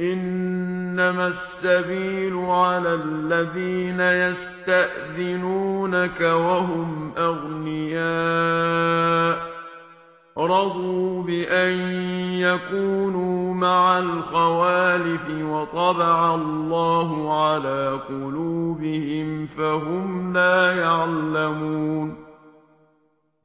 إنما السبيل على الذين يستأذنونك وهم أغنياء رضوا بأن يكونوا مع الخوالف وطبع الله على قلوبهم فهم لا يعلمون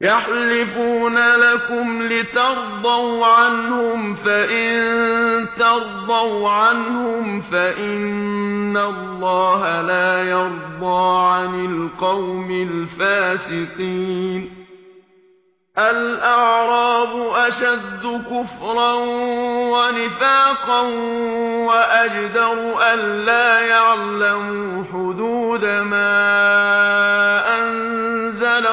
يحلفون لكم لترضوا عنهم فإن ترضوا عنهم فإن الله لا يرضى عن القوم الفاسقين. الأعراب أشد كفرا ونفاقا وأجدر أَلَّا يعلموا حدود ما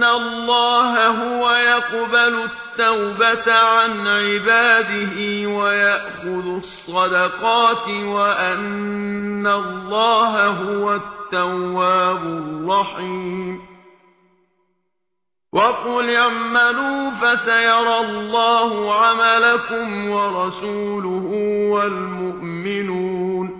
ان الله هو يقبل التوبه عن عباده ويأخذ الصدقات وان الله هو التواب الرحيم وقل اعملوا فسيرى الله عملكم ورسوله والمؤمنون